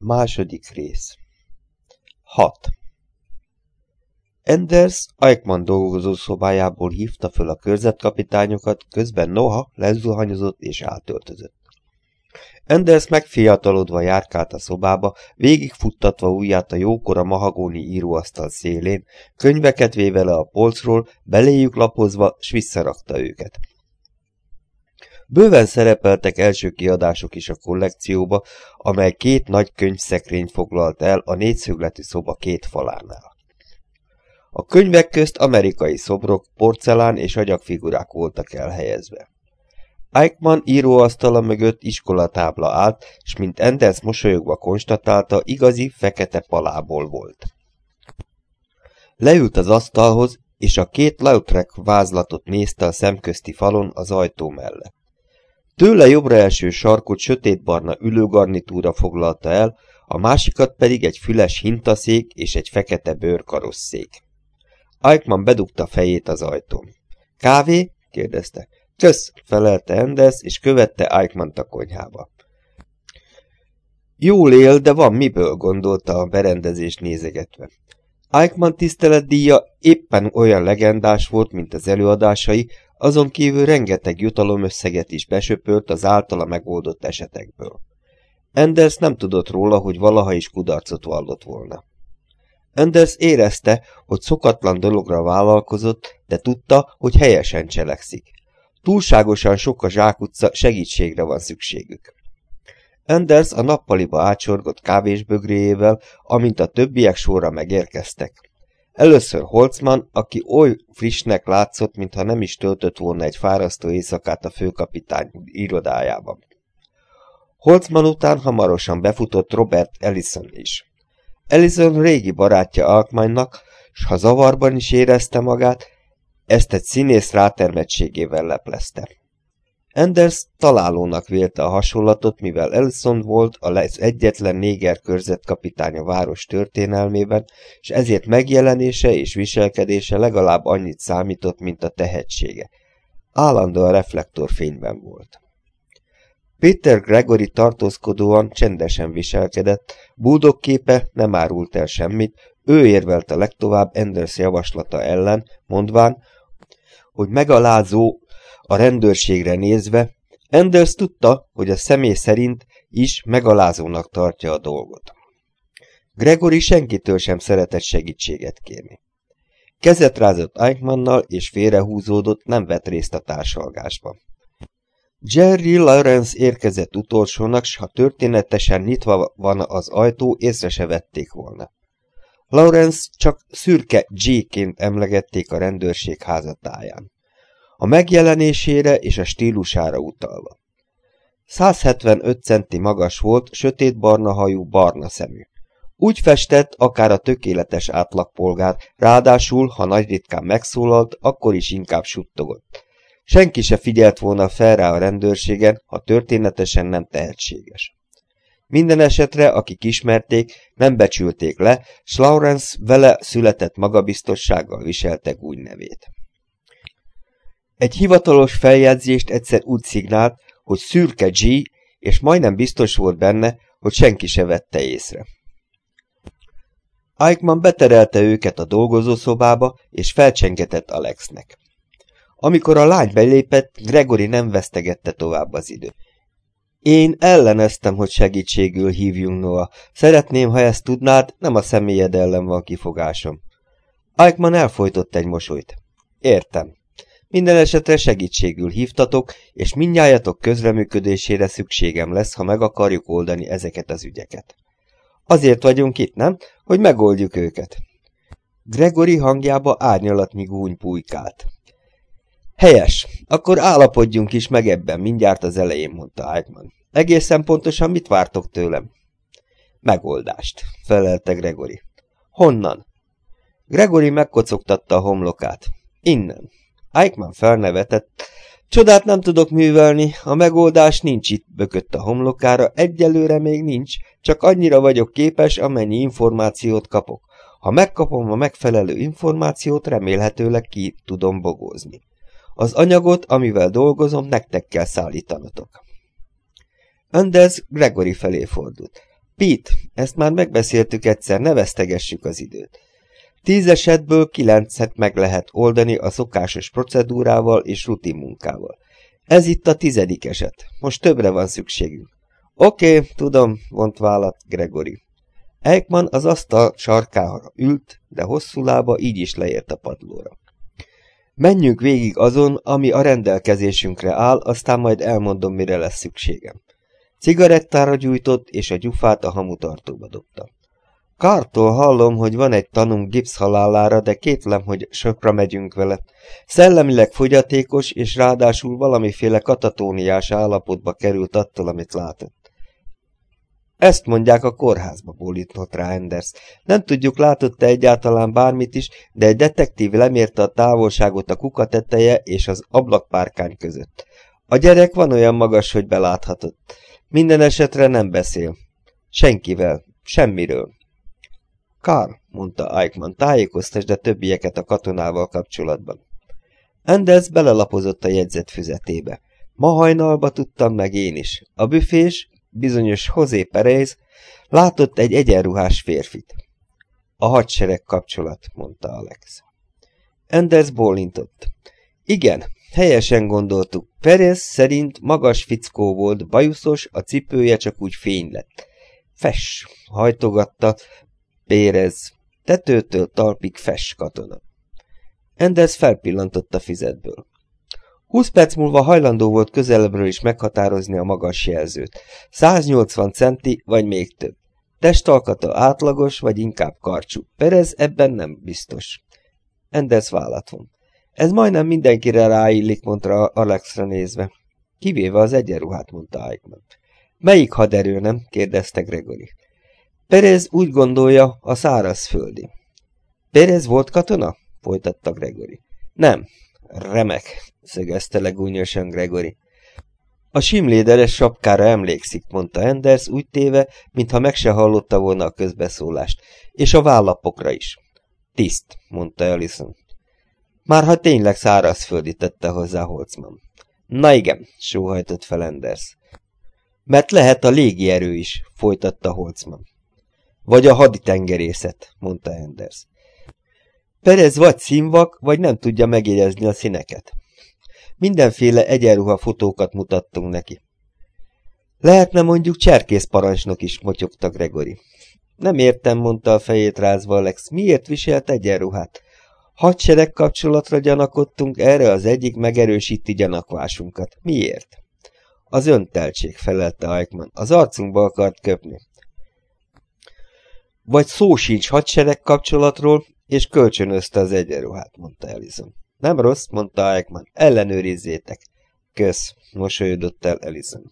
Második rész 6. Enders Eichmann dolgozó szobájából hívta föl a körzetkapitányokat, közben Noha lezuhanyozott és átöltözött. Enders megfiatalodva járkált a szobába, végigfuttatva ujját a jókora mahagóni íróasztal szélén, könyveket véve le a polcról, beléjük lapozva, s visszarakta őket. Bőven szerepeltek első kiadások is a kollekcióba, amely két nagy könyvszekrényt foglalt el a négyszögletű szoba két falánál. A könyvek közt amerikai szobrok, porcelán és agyagfigurák voltak elhelyezve. Eichmann íróasztala mögött iskolatábla állt, s mint Enders mosolyogva konstatálta, igazi, fekete palából volt. Leült az asztalhoz, és a két Lautrec vázlatot nézte a szemközti falon az ajtó mellett. Tőle jobbra első sarkot sötétbarna ülőgarnitúra foglalta el, a másikat pedig egy füles hintaszék és egy fekete bőrkarosszék. Eichmann bedugta fejét az ajtón. Kávé? kérdezte. Kösz, felelte Enders, és követte Eichmann a konyhába. Jól él, de van miből, gondolta a berendezést nézegetve. Eichmann tiszteletdíja éppen olyan legendás volt, mint az előadásai, azon kívül rengeteg jutalomösszeget is besöpölt az általa megoldott esetekből. Enders nem tudott róla, hogy valaha is kudarcot vallott volna. Enders érezte, hogy szokatlan dologra vállalkozott, de tudta, hogy helyesen cselekszik. Túlságosan sok a zsákutca, segítségre van szükségük. Enders a nappaliba átsorgott kávésbögréjével, amint a többiek sorra megérkeztek. Először Holzmann, aki oly frissnek látszott, mintha nem is töltött volna egy fárasztó éjszakát a főkapitány irodájában. Holzmann után hamarosan befutott Robert Ellison is. Ellison régi barátja Alkmánynak, s ha zavarban is érezte magát, ezt egy színész rátermettségével leplezte. Enders találónak vélte a hasonlatot, mivel Elson volt az egyetlen néger körzetkapitány a város történelmében, és ezért megjelenése és viselkedése legalább annyit számított, mint a tehetsége. Állandóan reflektorfényben volt. Peter Gregory tartózkodóan csendesen viselkedett, búdog képe nem árult el semmit, ő érvelt a legtovább Enders javaslata ellen, mondván, hogy megalázó a rendőrségre nézve, Enders tudta, hogy a személy szerint is megalázónak tartja a dolgot. Gregory senkitől sem szeretett segítséget kérni. Kezet rázott Eichmannnal, és félrehúzódott, nem vett részt a társalgásban. Jerry Lawrence érkezett utolsónak, s ha történetesen nyitva van az ajtó, észre se vették volna. Lawrence csak szürke G-ként emlegették a rendőrség házatáján a megjelenésére és a stílusára utalva. 175 centi magas volt, sötétbarna hajú, barna szemű. Úgy festett, akár a tökéletes átlagpolgár, ráadásul, ha nagy ritkán megszólalt, akkor is inkább suttogott. Senki se figyelt volna fel rá a rendőrségen, ha történetesen nem tehetséges. Minden esetre, akik ismerték, nem becsülték le, s Lawrence vele született magabiztossággal viselte úgy nevét. Egy hivatalos feljegyzést egyszer úgy szignált, hogy szürke G, és majdnem biztos volt benne, hogy senki se vette észre. Eichmann beterelte őket a dolgozószobába, és felcsengetett Alexnek. Amikor a lány belépett, Gregory nem vesztegette tovább az időt. Én elleneztem, hogy segítségül hívjunk Noah. Szeretném, ha ezt tudnád, nem a személyed ellen van kifogásom. Eichmann elfolytott egy mosolyt. Értem. Minden esetre segítségül hívtatok, és mindnyájatok közreműködésére szükségem lesz, ha meg akarjuk oldani ezeket az ügyeket. Azért vagyunk itt, nem? Hogy megoldjuk őket. Gregory hangjába árnyalatnyi gúny pulykált. Helyes, akkor állapodjunk is meg ebben, mindjárt az elején, mondta Eichmann. Egészen pontosan mit vártok tőlem? Megoldást, felelte Gregory. Honnan? Gregory megkocogtatta a homlokát. Innen. Eichmann felnevetett. Csodát nem tudok művelni, a megoldás nincs itt, bökött a homlokára, egyelőre még nincs, csak annyira vagyok képes, amennyi információt kapok. Ha megkapom a megfelelő információt, remélhetőleg ki tudom bogózni. Az anyagot, amivel dolgozom, nektek kell szállítanatok. Anders Gregory felé fordult. Pete, Ezt már megbeszéltük egyszer, ne vesztegessük az időt. Tíz esetből kilencet meg lehet oldani a szokásos procedúrával és rutin munkával. Ez itt a tizedik eset. Most többre van szükségünk. Oké, tudom, vont vállat Gregory. Eichmann az asztal sarkára ült, de hosszú lába így is leért a padlóra. Menjünk végig azon, ami a rendelkezésünkre áll, aztán majd elmondom, mire lesz szükségem. Cigarettára gyújtott, és a gyufát a hamutartóba dobta. Kártól hallom, hogy van egy tanunk Gibbs halálára, de kétlem, hogy sokra megyünk vele. Szellemileg fogyatékos, és ráadásul valamiféle katatóniás állapotba került attól, amit látott. Ezt mondják a kórházba, bólított rá Enders. Nem tudjuk, látott-e egyáltalán bármit is, de egy detektív lemérte a távolságot a kuka teteje és az ablakpárkány között. A gyerek van olyan magas, hogy beláthatott. Minden esetre nem beszél. Senkivel. Semmiről. Karl, mondta Eichmann, tájékoztasd a többieket a katonával kapcsolatban. Enders belelapozott a jegyzet füzetébe. Ma hajnalba tudtam meg én is. A büfés, bizonyos José Perez látott egy egyenruhás férfit. A hadsereg kapcsolat, mondta Alex. Enders bólintott. Igen, helyesen gondoltuk. Perez szerint magas fickó volt, bajuszos, a cipője csak úgy fény lett. Fes, hajtogatta, Pérez, tetőtől talpig fes katona. Enders felpillantott a fizetből. Húsz perc múlva hajlandó volt közelebbről is meghatározni a magas jelzőt. 180 centi, vagy még több. Testalkata átlagos, vagy inkább karcsú. Perez ebben nem biztos. Enders vállat von. Ez majdnem mindenkire ráillik, mondta Alexra nézve. Kivéve az egyenruhát, mondta Eichmann. Melyik haderő nem? kérdezte Gregory. Perez úgy gondolja, a szárazföldi. Perez volt katona? folytatta Gregory. Nem. Remek, szögezte le gúnyosan Gregory. A simléderes sapkára emlékszik, mondta Enders úgy téve, mintha meg se hallotta volna a közbeszólást, és a vállapokra is. Tiszt, mondta Ellison. Már ha tényleg szárazföldi tette hozzá Holzman. Na igen, sóhajtott fel Enders. Mert lehet a légierő is, folytatta Holzman. Vagy a haditengerészet, mondta Enders. Perez vagy színvak, vagy nem tudja megjegyezni a színeket. Mindenféle egyenruha fotókat mutattunk neki. Lehetne mondjuk cserkészparancsnok is, motyogta Gregory. Nem értem, mondta a fejét rázva Alex, miért viselt egyenruhát? Hadsereg kapcsolatra gyanakodtunk, erre az egyik megerősíti gyanakvásunkat. Miért? Az önteltség, felelte Eichmann. Az arcunkba akart köpni. Vagy szó sincs hadsereg kapcsolatról, és kölcsönözte az egyenruhát, mondta Ellison. Nem rossz, mondta Eichmann, ellenőrizzétek. Kösz, mosolyodott el Ellison.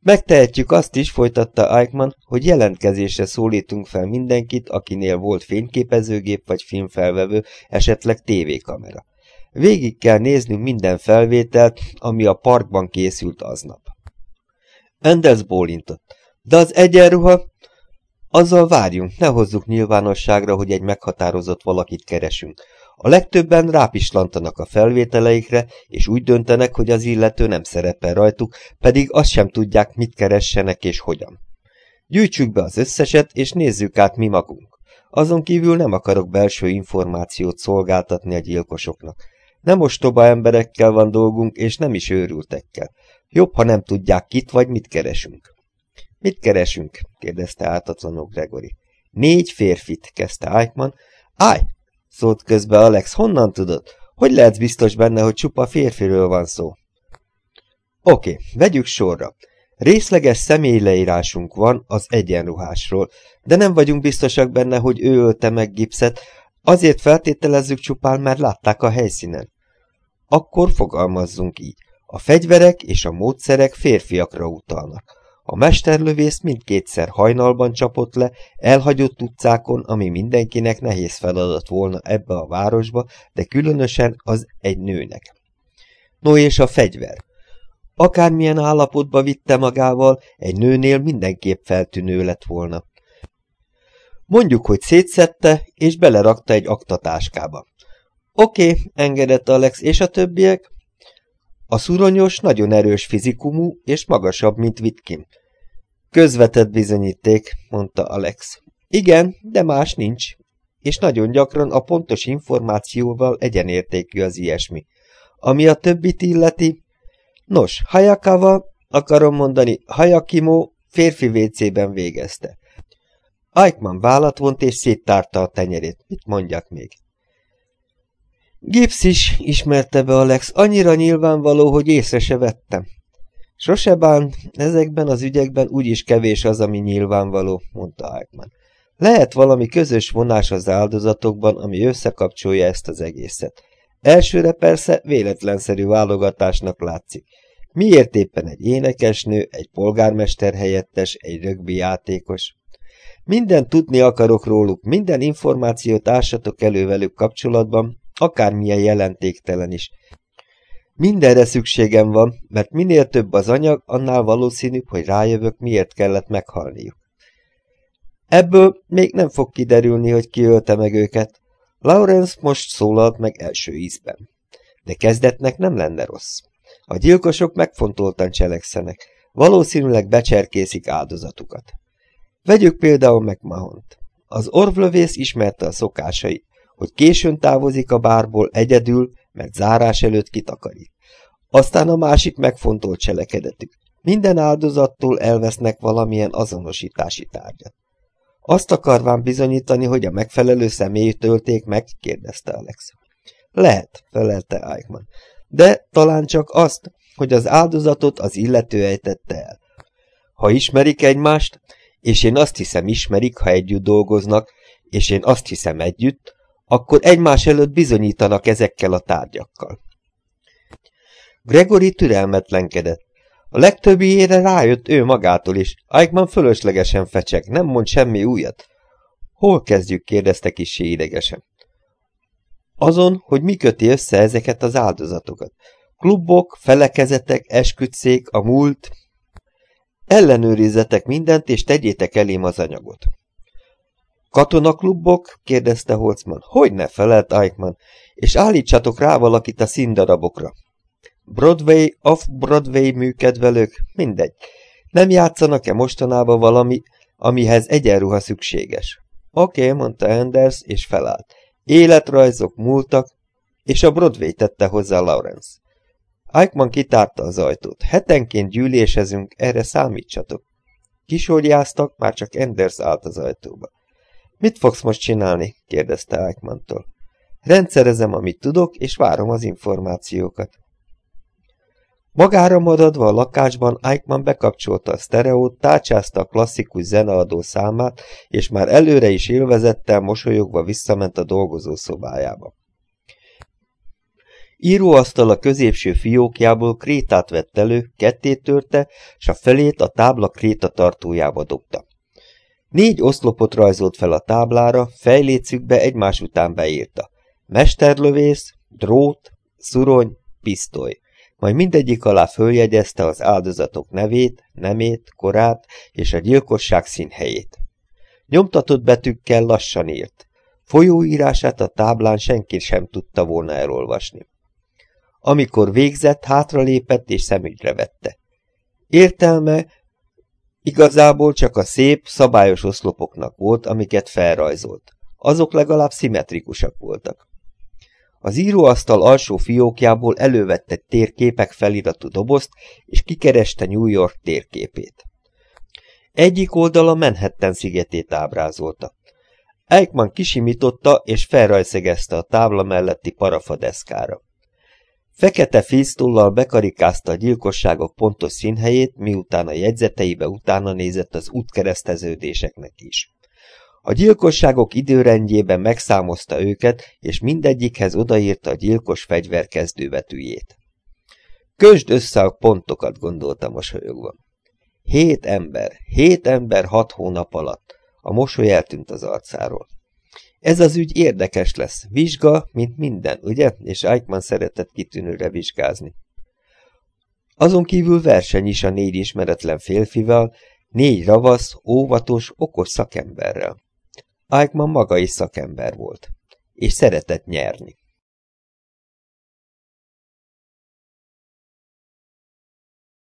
Megtehetjük azt is, folytatta Eichmann, hogy jelentkezésre szólítunk fel mindenkit, akinél volt fényképezőgép vagy filmfelvevő, esetleg tévékamera. Végig kell néznünk minden felvételt, ami a parkban készült aznap. Enders bólintott. De az egyenruha, azzal várjunk, ne hozzuk nyilvánosságra, hogy egy meghatározott valakit keresünk. A legtöbben rápislantanak a felvételeikre, és úgy döntenek, hogy az illető nem szerepel rajtuk, pedig azt sem tudják, mit keressenek és hogyan. Gyűjtsük be az összeset, és nézzük át mi magunk. Azon kívül nem akarok belső információt szolgáltatni a gyilkosoknak. Nem ostoba emberekkel van dolgunk, és nem is őrültekkel. Jobb, ha nem tudják kit vagy mit keresünk. Mit keresünk? kérdezte ártatlanul Gregory. Négy férfit, kezdte Eichmann. Állj! szólt közbe Alex. Honnan tudod? Hogy lehetsz biztos benne, hogy csupa férfiről van szó? Oké, vegyük sorra. Részleges személyleírásunk van az egyenruhásról, de nem vagyunk biztosak benne, hogy ő ölte meg gipszet, azért feltételezzük csupán, mert látták a helyszínen. Akkor fogalmazzunk így. A fegyverek és a módszerek férfiakra utalnak. A mesterlövész mindkétszer hajnalban csapott le, elhagyott utcákon, ami mindenkinek nehéz feladat volna ebbe a városba, de különösen az egy nőnek. No és a fegyver. Akármilyen állapotba vitte magával, egy nőnél mindenképp feltűnő lett volna. Mondjuk, hogy szétszette, és belerakta egy aktatáskába. Oké, engedett Alex, és a többiek? A szuronyos nagyon erős fizikumú, és magasabb, mint Vitkin. Közvetett bizonyíték, mondta Alex. Igen, de más nincs. És nagyon gyakran a pontos információval egyenértékű az ilyesmi. Ami a többit illeti... Nos, Hayakawa, akarom mondani, Hayakimo férfi vécében végezte. Eichmann vállat vont és széttárta a tenyerét. Mit mondjak még? Gibbs is, ismerte be Alex, annyira nyilvánvaló, hogy észre se vettem. Sose bán, ezekben az ügyekben úgyis kevés az, ami nyilvánvaló, mondta Eichmann. Lehet valami közös vonás az áldozatokban, ami összekapcsolja ezt az egészet. Elsőre persze véletlenszerű válogatásnak látszik. Miért éppen egy énekesnő, egy polgármester helyettes, egy rögbi játékos? Minden tudni akarok róluk, minden információt ássatok elő velük kapcsolatban, akármilyen jelentéktelen is. Mindenre szükségem van, mert minél több az anyag, annál valószínűbb, hogy rájövök, miért kellett meghalniuk. Ebből még nem fog kiderülni, hogy ki ölte meg őket. Lawrence most szólalt meg első ízben. De kezdetnek nem lenne rossz. A gyilkosok megfontoltan cselekszenek, valószínűleg becserkészik áldozatukat. Vegyük például meg Mahont. Az orvlövész ismerte a szokásait, hogy későn távozik a bárból egyedül, mert zárás előtt kitakarít. Aztán a másik megfontolt cselekedetük. Minden áldozattól elvesznek valamilyen azonosítási tárgyat. Azt akarván bizonyítani, hogy a megfelelő személyt tölték meg? kérdezte Alex. Lehet, felelte Eichmann. De talán csak azt, hogy az áldozatot az illető ejtette el. Ha ismerik egymást, és én azt hiszem ismerik, ha együtt dolgoznak, és én azt hiszem együtt, akkor egymás előtt bizonyítanak ezekkel a tárgyakkal. Gregory türelmetlenkedett. A legtöbbiére rájött ő magától is. Eichmann fölöslegesen fecseg, nem mond semmi újat. Hol kezdjük? kérdezte kissé idegesen. Azon, hogy mi köti össze ezeket az áldozatokat. Klubok, felekezetek, esküdszék, a múlt. Ellenőrizzetek mindent, és tegyétek elém az anyagot. Katonaklubok? kérdezte Holzman. Hogy ne felelt Eichmann, és állítsatok rá valakit a színdarabokra. Broadway, off-Broadway műkedvelők, mindegy. Nem játszanak-e mostanában valami, amihez egyenruha szükséges? Oké, okay, mondta Anders, és felállt. Életrajzok múltak, és a Broadway tette hozzá Lawrence. Eichmann kitárta az ajtót. Hetenként gyűlésezünk, erre számítsatok. Kisorjáztak, már csak Anders állt az ajtóba. Mit fogsz most csinálni? kérdezte Eichmann-tól. Rendszerezem, amit tudok, és várom az információkat. Magára maradva a lakásban Eichmann bekapcsolta a sztereót, tárcsázta a klasszikus zeneadó számát, és már előre is élvezettel mosolyogva visszament a dolgozószobájába. Íróasztal a középső fiókjából krétát vett elő, ketté törte, s a felét a tábla kréta tartójába dobta. Négy oszlopot rajzolt fel a táblára, fejlécükbe egymás után beírta. Mesterlövész, drót, szurony, pisztoly majd mindegyik alá följegyezte az áldozatok nevét, nemét, korát és a gyilkosság színhelyét. Nyomtatott betűkkel lassan írt. Folyóírását a táblán senki sem tudta volna elolvasni. Amikor végzett, hátralépett és szemügyre vette. Értelme igazából csak a szép, szabályos oszlopoknak volt, amiket felrajzolt. Azok legalább szimmetrikusak voltak. Az íróasztal alsó fiókjából elővette térképek feliratú dobozt, és kikereste New York térképét. Egyik oldala Manhattan szigetét ábrázolta. Eichmann kisimította és felrajszegezte a tábla melletti parafadeszkára. Fekete fésztollal bekarikázta a gyilkosságok pontos színhelyét, miután a jegyzeteibe utána nézett az útkereszteződéseknek is. A gyilkosságok időrendjében megszámozta őket, és mindegyikhez odaírta a gyilkos fegyver kezdőbetűjét. Kösd össze a pontokat, gondolta mosolyogva. Hét ember, hét ember hat hónap alatt. A mosoly eltűnt az arcáról. Ez az ügy érdekes lesz. Vizsga, mint minden, ugye? És Eichmann szeretett kitűnőre vizsgázni. Azon kívül verseny is a négy ismeretlen férfival, négy ravasz, óvatos, okos szakemberrel. Eichmann maga is szakember volt, és szeretett nyerni.